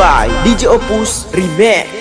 by DJ Opus Remix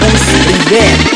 vamos se.